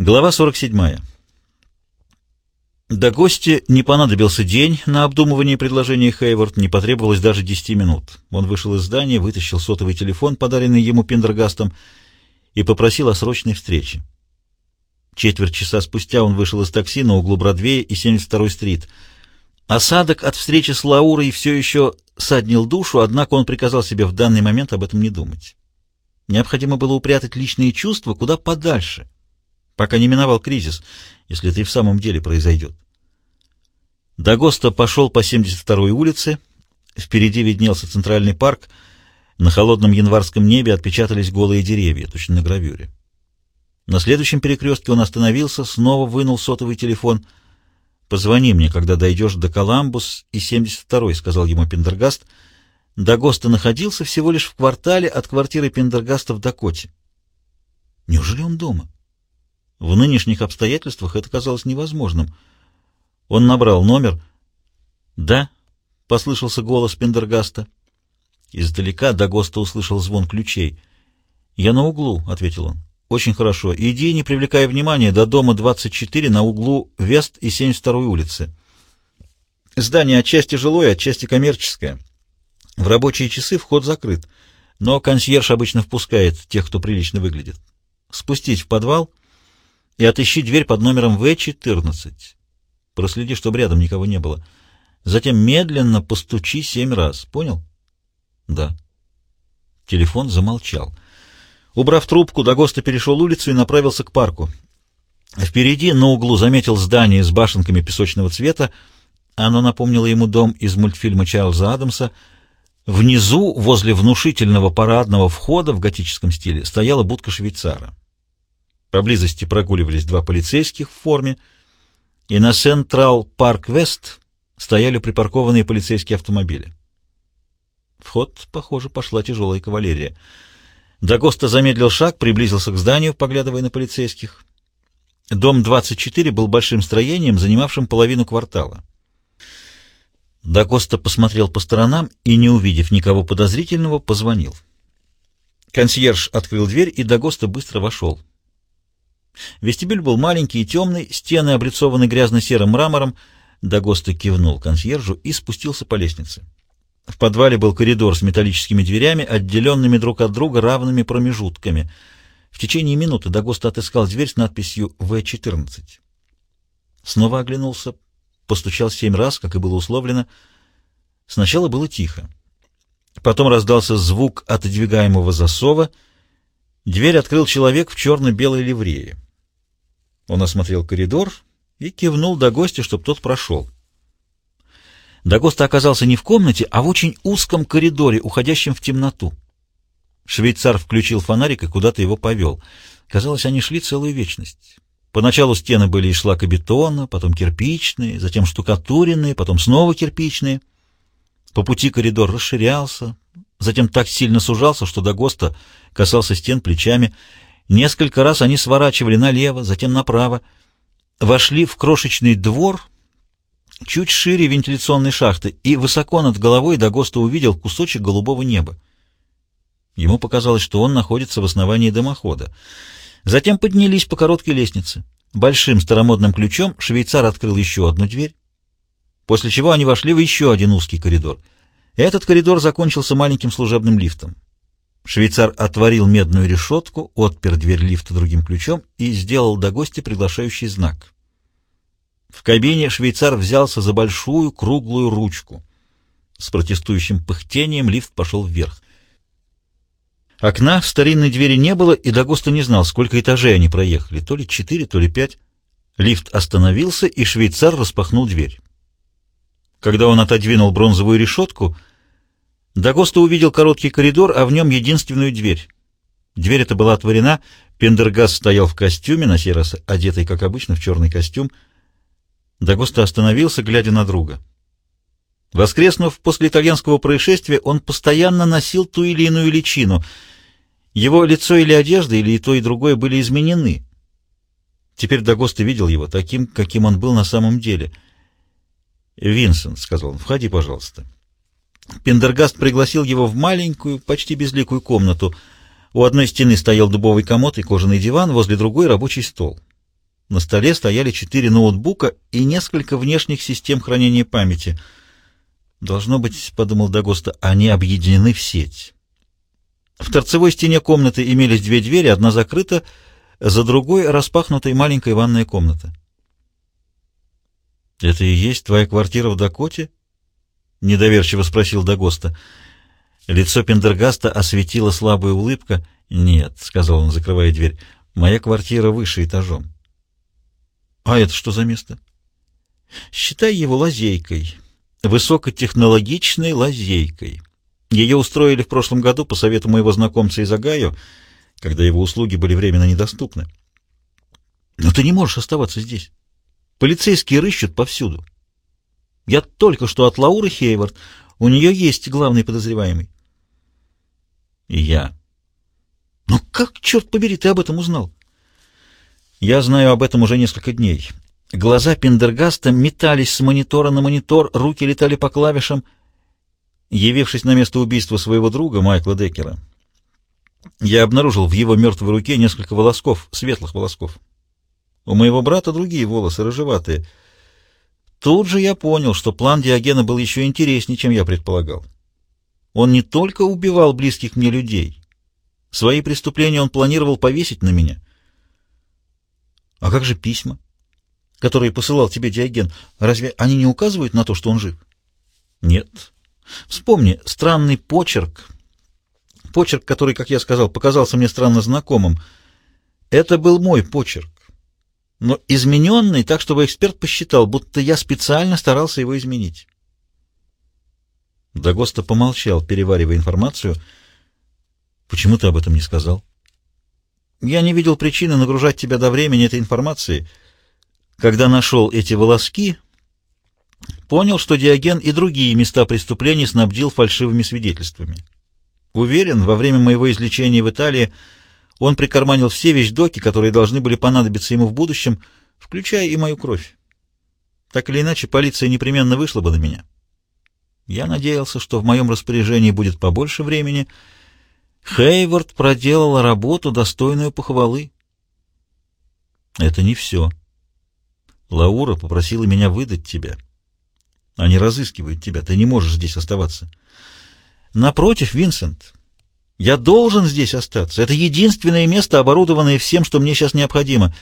Глава 47. До гостя не понадобился день на обдумывание предложения Хейвард, не потребовалось даже 10 минут. Он вышел из здания, вытащил сотовый телефон, подаренный ему Пендергастом, и попросил о срочной встрече. Четверть часа спустя он вышел из такси на углу Бродвея и 72-й стрит. Осадок от встречи с Лаурой все еще саднил душу, однако он приказал себе в данный момент об этом не думать. Необходимо было упрятать личные чувства куда подальше — пока не миновал кризис, если это и в самом деле произойдет. Дагоста пошел по 72-й улице, впереди виднелся центральный парк, на холодном январском небе отпечатались голые деревья, точно на гравюре. На следующем перекрестке он остановился, снова вынул сотовый телефон. «Позвони мне, когда дойдешь до Коламбус и 72-й», — сказал ему Пендергаст. Дагоста находился всего лишь в квартале от квартиры Пендергаста в Дакоте. Неужели он дома? В нынешних обстоятельствах это казалось невозможным. Он набрал номер. «Да», — послышался голос Пендергаста. Издалека Дагоста услышал звон ключей. «Я на углу», — ответил он. «Очень хорошо. Иди, не привлекая внимания, до дома 24 на углу Вест и 72-й улицы. Здание отчасти жилое, отчасти коммерческое. В рабочие часы вход закрыт, но консьерж обычно впускает тех, кто прилично выглядит. Спустить в подвал и отыщи дверь под номером В-14. Проследи, чтобы рядом никого не было. Затем медленно постучи семь раз. Понял? Да. Телефон замолчал. Убрав трубку, Дагоста перешел улицу и направился к парку. Впереди на углу заметил здание с башенками песочного цвета. Оно напомнило ему дом из мультфильма Чарльза Адамса. Внизу, возле внушительного парадного входа в готическом стиле, стояла будка швейцара. Поблизости прогуливались два полицейских в форме, и на Централ Парк Вест стояли припаркованные полицейские автомобили. В ход, похоже, пошла тяжелая кавалерия. Дагоста замедлил шаг, приблизился к зданию, поглядывая на полицейских. Дом 24 был большим строением, занимавшим половину квартала. Дагоста посмотрел по сторонам и, не увидев никого подозрительного, позвонил. Консьерж открыл дверь, и Дагоста быстро вошел. Вестибюль был маленький и темный, стены облицованы грязно-серым мрамором. Дагоста кивнул консьержу и спустился по лестнице. В подвале был коридор с металлическими дверями, отделенными друг от друга равными промежутками. В течение минуты Дагоста отыскал дверь с надписью «В-14». Снова оглянулся, постучал семь раз, как и было условлено. Сначала было тихо. Потом раздался звук отодвигаемого засова. Дверь открыл человек в черно-белой ливрее. Он осмотрел коридор и кивнул до гостя, чтобы тот прошел. Дагоста оказался не в комнате, а в очень узком коридоре, уходящем в темноту. Швейцар включил фонарик и куда-то его повел. Казалось, они шли целую вечность. Поначалу стены были из шлакобетона, потом кирпичные, затем штукатуренные, потом снова кирпичные. По пути коридор расширялся, затем так сильно сужался, что Дагоста касался стен плечами. Несколько раз они сворачивали налево, затем направо, вошли в крошечный двор, чуть шире вентиляционной шахты, и высоко над головой Дагоста увидел кусочек голубого неба. Ему показалось, что он находится в основании дымохода. Затем поднялись по короткой лестнице. Большим старомодным ключом швейцар открыл еще одну дверь, после чего они вошли в еще один узкий коридор. Этот коридор закончился маленьким служебным лифтом. Швейцар отворил медную решетку, отпер дверь лифта другим ключом и сделал до гостя приглашающий знак. В кабине швейцар взялся за большую круглую ручку. С протестующим пыхтением лифт пошел вверх. Окна в старинной двери не было, и Дагоста не знал, сколько этажей они проехали, то ли четыре, то ли пять. Лифт остановился, и швейцар распахнул дверь. Когда он отодвинул бронзовую решетку — Дагоста увидел короткий коридор, а в нем единственную дверь. Дверь эта была отворена, Пендергас стоял в костюме, на сей раз одетый, как обычно, в черный костюм. Дагоста остановился, глядя на друга. Воскреснув после итальянского происшествия, он постоянно носил ту или иную личину. Его лицо или одежда, или и то, и другое были изменены. Теперь Дагоста видел его таким, каким он был на самом деле. «Винсент», — сказал он, — «входи, пожалуйста». Пендергаст пригласил его в маленькую, почти безликую комнату. У одной стены стоял дубовый комод и кожаный диван, возле другой — рабочий стол. На столе стояли четыре ноутбука и несколько внешних систем хранения памяти. Должно быть, — подумал Дагоста, — они объединены в сеть. В торцевой стене комнаты имелись две двери, одна закрыта, за другой распахнутая маленькая ванная комната. — Это и есть твоя квартира в Дакоте? — недоверчиво спросил Дагоста. Лицо Пендергаста осветила слабая улыбка. «Нет», — сказал он, закрывая дверь, — «моя квартира выше этажом». «А это что за место?» «Считай его лазейкой, высокотехнологичной лазейкой. Ее устроили в прошлом году по совету моего знакомца из Огайо, когда его услуги были временно недоступны. Но ты не можешь оставаться здесь. Полицейские рыщут повсюду. Я только что от Лауры Хейвард. У нее есть главный подозреваемый. И я. Ну как, черт побери, ты об этом узнал? Я знаю об этом уже несколько дней. Глаза Пендергаста метались с монитора на монитор, руки летали по клавишам. Явившись на место убийства своего друга, Майкла Деккера, я обнаружил в его мертвой руке несколько волосков, светлых волосков. У моего брата другие волосы, рыжеватые. Тут же я понял, что план Диогена был еще интереснее, чем я предполагал. Он не только убивал близких мне людей. Свои преступления он планировал повесить на меня. А как же письма, которые посылал тебе Диоген? Разве они не указывают на то, что он жив? Нет. Вспомни, странный почерк, почерк, который, как я сказал, показался мне странно знакомым. Это был мой почерк, но измененный так, чтобы эксперт посчитал, будто я специально старался его изменить. Дагоста помолчал, переваривая информацию. «Почему ты об этом не сказал?» «Я не видел причины нагружать тебя до времени этой информацией. Когда нашел эти волоски, понял, что Диоген и другие места преступлений снабдил фальшивыми свидетельствами. Уверен, во время моего излечения в Италии он прикарманил все вещдоки, которые должны были понадобиться ему в будущем, включая и мою кровь. Так или иначе, полиция непременно вышла бы на меня». Я надеялся, что в моем распоряжении будет побольше времени. Хейвард проделала работу, достойную похвалы. Это не все. Лаура попросила меня выдать тебя. Они разыскивают тебя, ты не можешь здесь оставаться. Напротив, Винсент, я должен здесь остаться. Это единственное место, оборудованное всем, что мне сейчас необходимо.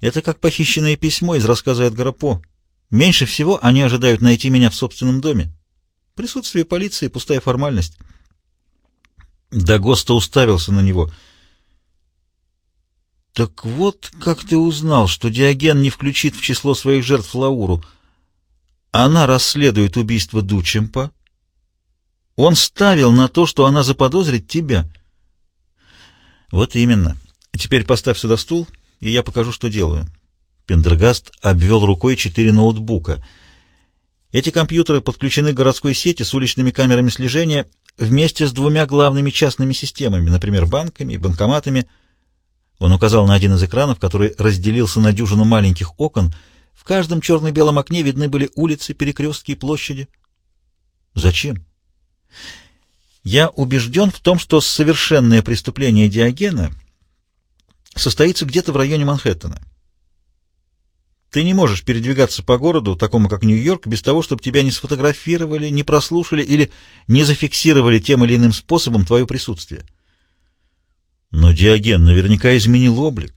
Это как похищенное письмо из рассказа Эдгара По. Меньше всего они ожидают найти меня в собственном доме. Присутствие полиции — пустая формальность. Дагоста уставился на него. «Так вот, как ты узнал, что Диоген не включит в число своих жертв Лауру? Она расследует убийство Дучемпа. Он ставил на то, что она заподозрит тебя». «Вот именно. Теперь поставь сюда стул, и я покажу, что делаю». Пендергаст обвел рукой четыре ноутбука — эти компьютеры подключены к городской сети с уличными камерами слежения вместе с двумя главными частными системами, например, банками и банкоматами. Он указал на один из экранов, который разделился на дюжину маленьких окон. В каждом черно-белом окне видны были улицы, перекрестки и площади. Зачем? Я убежден в том, что совершенное преступление Диогена состоится где-то в районе Манхэттена. Ты не можешь передвигаться по городу, такому как Нью-Йорк, без того, чтобы тебя не сфотографировали, не прослушали или не зафиксировали тем или иным способом твое присутствие. Но Диоген наверняка изменил облик.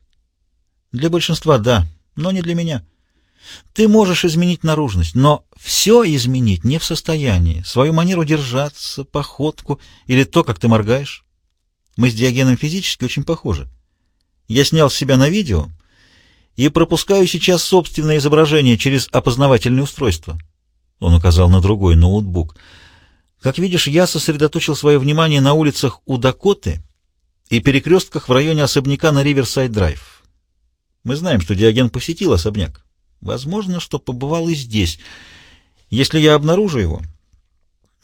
Для большинства — да, но не для меня. Ты можешь изменить наружность, но все изменить не в состоянии. Свою манеру держаться, походку или то, как ты моргаешь. Мы с Диогеном физически очень похожи. Я снял себя на видео — и пропускаю сейчас собственное изображение через опознавательное устройство. Он указал на другой ноутбук. Как видишь, я сосредоточил свое внимание на улицах у Дакоты и перекрестках в районе особняка на Риверсайд-Драйв. Мы знаем, что Диоген посетил особняк. Возможно, что побывал и здесь. Если я обнаружу его,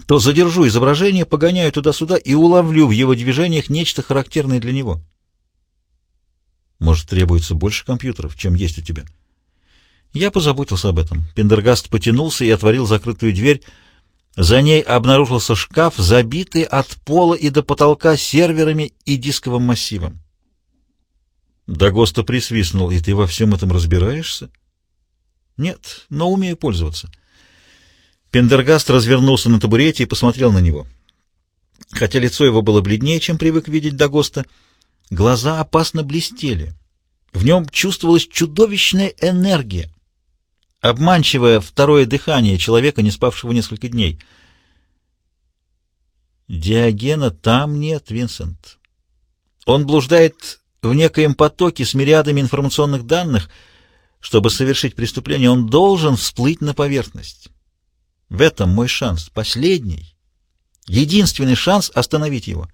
то задержу изображение, погоняю туда-сюда и уловлю в его движениях нечто характерное для него. Может, требуется больше компьютеров, чем есть у тебя? Я позаботился об этом. Пендергаст потянулся и отворил закрытую дверь. За ней обнаружился шкаф, забитый от пола и до потолка серверами и дисковым массивом. Дагоста присвистнул. «И ты во всем этом разбираешься?» «Нет, но умею пользоваться». Пендергаст развернулся на табурете и посмотрел на него. Хотя лицо его было бледнее, чем привык видеть Дагоста, глаза опасно блестели. В нем чувствовалась чудовищная энергия, обманчивое второе дыхание человека, не спавшего несколько дней. Диогена там нет, Винсент. Он блуждает в некоем потоке с мириадами информационных данных. Чтобы совершить преступление, он должен всплыть на поверхность. В этом мой шанс, последний, единственный шанс остановить его.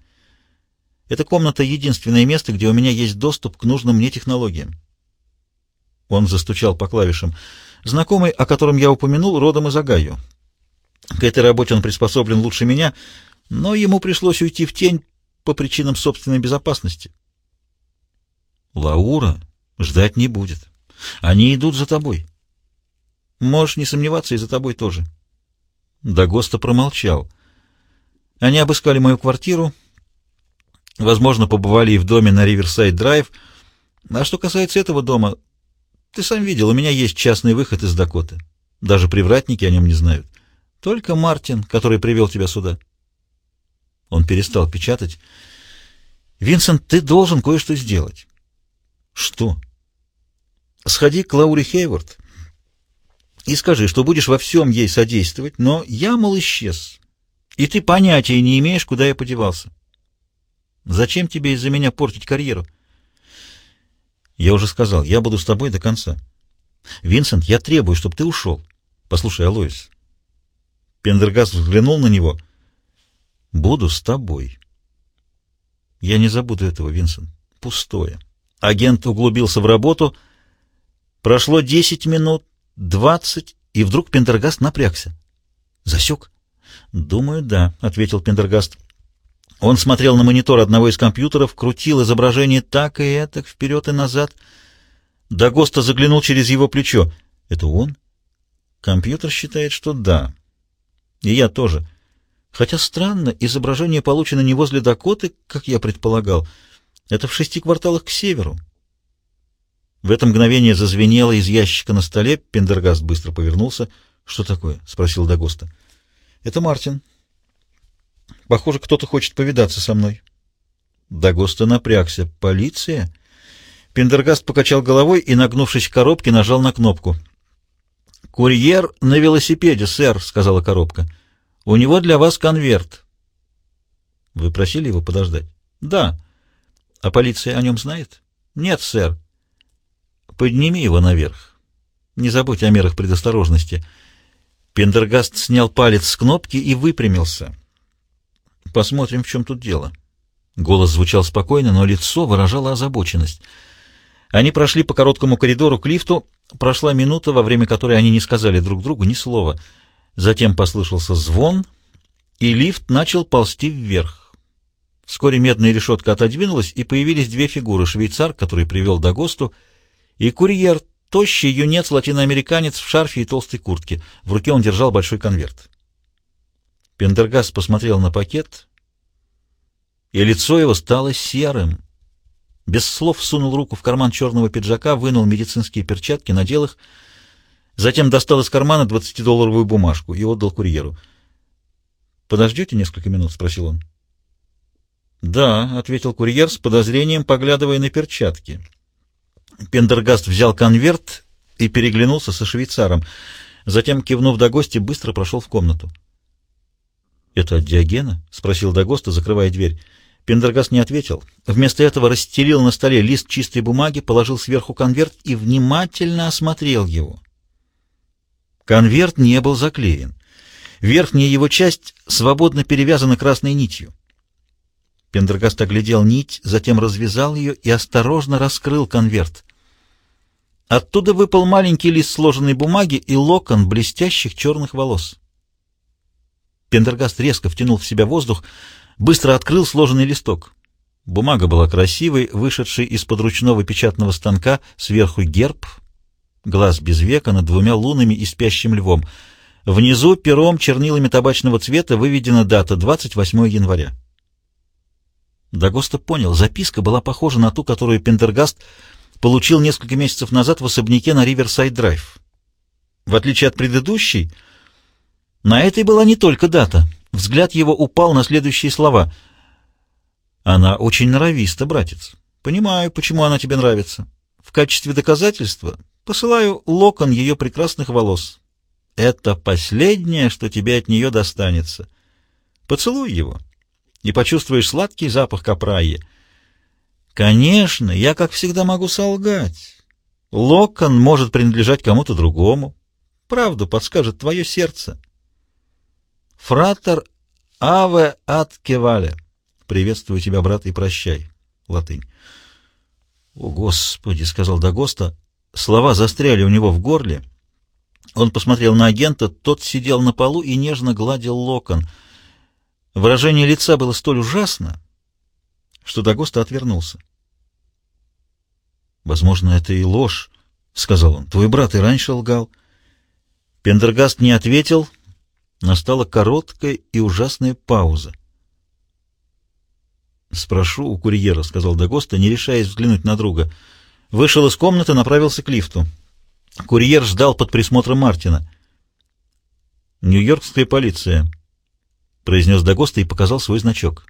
Эта комната — единственное место, где у меня есть доступ к нужным мне технологиям. Он застучал по клавишам. Знакомый, о котором я упомянул, родом из Огайо. К этой работе он приспособлен лучше меня, но ему пришлось уйти в тень по причинам собственной безопасности. Лаура ждать не будет. Они идут за тобой. Можешь не сомневаться, и за тобой тоже. Дагоста промолчал. Они обыскали мою квартиру, возможно, побывали и в доме на Риверсайд-драйв. А что касается этого дома, ты сам видел, у меня есть частный выход из Дакоты. Даже привратники о нем не знают. Только Мартин, который привел тебя сюда. Он перестал печатать. «Винсент, ты должен кое-что сделать». «Что?» «Сходи к Лауре Хейвард и скажи, что будешь во всем ей содействовать, но я, мол, исчез, и ты понятия не имеешь, куда я подевался. Зачем тебе из-за меня портить карьеру?» Я уже сказал, я буду с тобой до конца. Винсент, я требую, чтобы ты ушел. Послушай, Алоис. Пендергаст взглянул на него. Буду с тобой. Я не забуду этого, Винсент. Пустое. Агент углубился в работу. Прошло десять минут, двадцать, и вдруг Пендергаст напрягся. Засек? Думаю, да, ответил Пендергаст. Он смотрел на монитор одного из компьютеров, крутил изображение так и этак, вперед и назад. Дагоста заглянул через его плечо. «Это он?» Компьютер считает, что да. И я тоже. Хотя странно, изображение получено не возле Дакоты, как я предполагал. Это в шести кварталах к северу. В это мгновение зазвенело из ящика на столе. Пендергаст быстро повернулся. «Что такое?» — спросил Дагоста. «Это Мартин», Похоже, кто-то хочет повидаться со мной. Дагоста напрягся. Полиция? Пендергаст покачал головой и, нагнувшись к коробке, нажал на кнопку. «Курьер на велосипеде, сэр», — сказала коробка. «У него для вас конверт». «Вы просили его подождать?» «Да». «А полиция о нем знает?» «Нет, сэр». «Подними его наверх. Не забудь о мерах предосторожности». Пендергаст снял палец с кнопки и выпрямился. Посмотрим, в чем тут дело. Голос звучал спокойно, но лицо выражало озабоченность. Они прошли по короткому коридору к лифту. Прошла минута, во время которой они не сказали друг другу ни слова. Затем послышался звон, и лифт начал ползти вверх. Вскоре медная решетка отодвинулась, и появились две фигуры — швейцар, который привел Дагосту, и курьер, тощий юнец-латиноамериканец в шарфе и толстой куртке. В руке он держал большой конверт. Пендергаст посмотрел на пакет, и лицо его стало серым. Без слов сунул руку в карман черного пиджака, вынул медицинские перчатки, надел их, затем достал из кармана двадцатидолларовую бумажку и отдал курьеру. «Подождете несколько минут?» — спросил он. «Да», — ответил курьер с подозрением, поглядывая на перчатки. Пендергаст взял конверт и переглянулся со швейцаром. Затем, кивнув до гостя, быстро прошел в комнату. «Это от Диогена?» — спросил Дагоста, закрывая дверь. Пендергаст не ответил. Вместо этого расстелил на столе лист чистой бумаги, положил сверху конверт и внимательно осмотрел его. Конверт не был заклеен. Верхняя его часть свободно перевязана красной нитью. Пендергаст оглядел нить, затем развязал ее и осторожно раскрыл конверт. Оттуда выпал маленький лист сложенной бумаги и локон блестящих черных волос. Пендергаст резко втянул в себя воздух, быстро открыл сложенный листок. Бумага была красивой, вышедшей из-под ручного печатного станка, сверху герб, глаз без века над двумя лунами и спящим львом. Внизу пером чернилами табачного цвета выведена дата 28 января. Дагоста понял, записка была похожа на ту, которую Пендергаст получил несколько месяцев назад в особняке на Риверсайд-Драйв. В отличие от предыдущей, на этой была не только дата. Взгляд его упал на следующие слова. «Она очень норовиста, братец. Понимаю, почему она тебе нравится. В качестве доказательства посылаю локон ее прекрасных волос. Это последнее, что тебе от нее достанется. Поцелуй его, и почувствуешь сладкий запах капрайи. Конечно, я, как всегда, могу солгать. Локон может принадлежать кому-то другому. Правду подскажет твое сердце. Фратер аве ад кевале. Приветствую тебя, брат, и прощай. Латынь. О, Господи, сказал Дагоста. Слова застряли у него в горле. Он посмотрел на агента, тот сидел на полу и нежно гладил локон. Выражение лица было столь ужасно, что Дагоста отвернулся. «Возможно, это и ложь», — сказал он. «Твой брат и раньше лгал». Пендергаст не ответил. Настала короткая и ужасная пауза. «Спрошу у курьера», — сказал Дагоста, не решаясь взглянуть на друга. Вышел из комнаты, направился к лифту. Курьер ждал под присмотром Мартина. «Нью-Йоркская полиция», — произнес Дагоста и показал свой значок.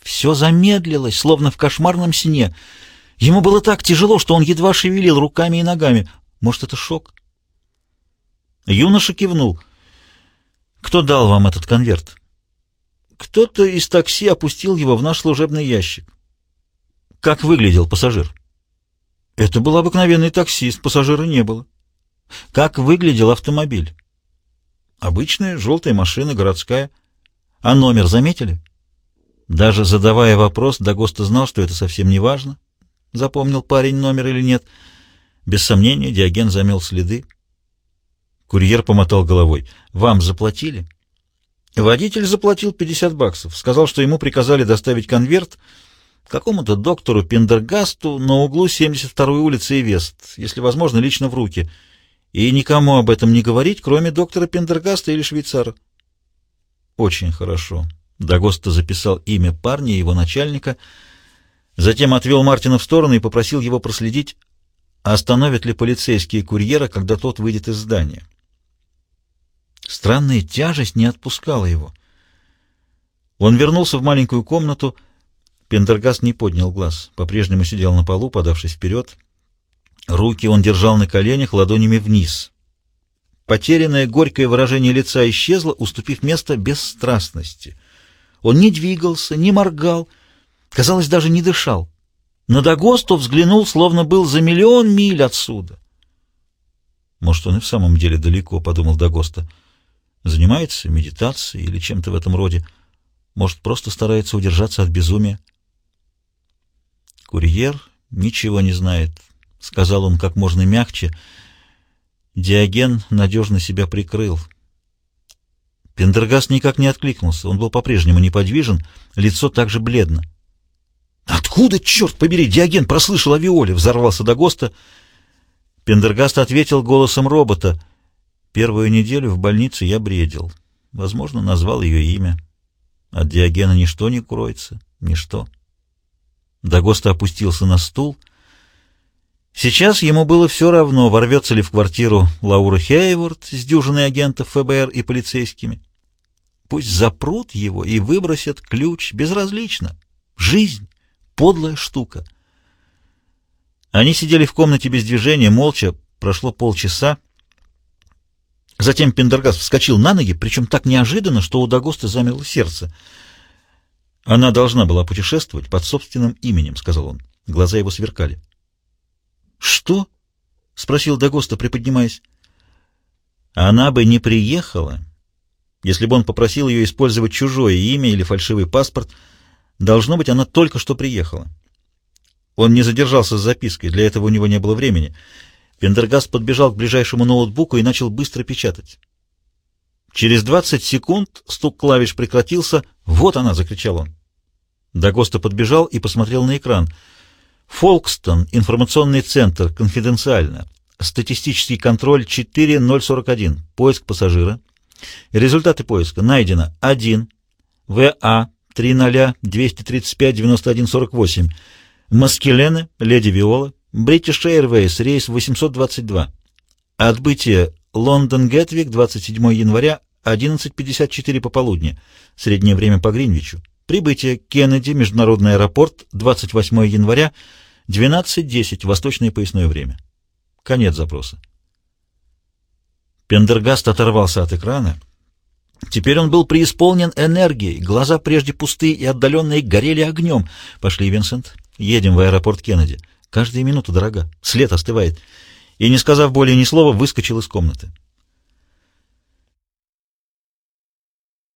Все замедлилось, словно в кошмарном сне. Ему было так тяжело, что он едва шевелил руками и ногами. Может, это шок? Юноша кивнул. «Кто дал вам этот конверт?» «Кто-то из такси опустил его в наш служебный ящик». «Как выглядел пассажир?» Это был обыкновенный таксист, пассажира не было. Как выглядел автомобиль? Обычная желтая машина, городская. А номер заметили? Даже задавая вопрос, Дагоста знал, что это совсем не важно, запомнил парень номер или нет. Без сомнения, Диоген замел следы. Курьер помотал головой. «Вам заплатили?» Водитель заплатил 50 баксов. Сказал, что ему приказали доставить конверт, какому-то доктору Пендергасту на углу 72-й улицы и Вест, если возможно, лично в руки, и никому об этом не говорить, кроме доктора Пендергаста или швейцара. Очень хорошо. Дагоста записал имя парня и его начальника, затем отвел Мартина в сторону и попросил его проследить, остановят ли полицейские курьера, когда тот выйдет из здания. Странная тяжесть не отпускала его. Он вернулся в маленькую комнату, Пендергаст не поднял глаз, по-прежнему сидел на полу, подавшись вперед. Руки он держал на коленях, ладонями вниз. Потерянное горькое выражение лица исчезло, уступив место бесстрастности. Он не двигался, не моргал, казалось, даже не дышал. На Дагосту взглянул, словно был за миллион миль отсюда. «Может, он и в самом деле далеко», — подумал Дагоста. «Занимается медитацией или чем-то в этом роде. Может, просто старается удержаться от безумия». «Курьер ничего не знает», — сказал он как можно мягче. Диоген надежно себя прикрыл. Пендергаст никак не откликнулся. Он был по-прежнему неподвижен, лицо также бледно. «Откуда, черт побери, Диоген прослышал о Виоле?» — взорвался Дагоста. Пендергаст ответил голосом робота. «Первую неделю в больнице я бредил. Возможно, назвал ее имя. От Диогена ничто не кроется, ничто». Дагоста опустился на стул. Сейчас ему было все равно, ворвется ли в квартиру Лаура Хейворд с дюжиной агентов ФБР и полицейскими. Пусть запрут его и выбросят ключ, безразлично. Жизнь — подлая штука. Они сидели в комнате без движения, молча, прошло полчаса. Затем Пендергаст вскочил на ноги, причем так неожиданно, что у Дагоста замерло сердце — она должна была путешествовать под собственным именем, — сказал он. Глаза его сверкали. — Что? — спросил Дагоста, приподнимаясь. — Она бы не приехала, если бы он попросил ее использовать чужое имя или фальшивый паспорт. Должно быть, она только что приехала. Он не задержался с запиской, для этого у него не было времени. Пендергаст подбежал к ближайшему ноутбуку и начал быстро печатать. Через двадцать секунд стук клавиш прекратился. «Вот она!» — закричал он. Дагоста подбежал и посмотрел на экран. «Фолкстон, информационный центр, конфиденциально. Статистический контроль 4041. Поиск пассажира. Результаты поиска. Найдено 1. ВА 30235-9148. Маскелене, Леди Виола, British Airways, рейс 822. Отбытие Лондон Гетвик, 27 января, 11.54 пополудни. Среднее время по Гринвичу. Прибытие Кеннеди, международный аэропорт, 28 января, 12.10, восточное поясное время. Конец запроса. Пендергаст оторвался от экрана. Теперь он был преисполнен энергией, глаза прежде пустые и отдаленные горели огнем. «Пошли, Винсент, едем в аэропорт Кеннеди. Каждая минута дорога, след остывает». И, не сказав более ни слова, выскочил из комнаты.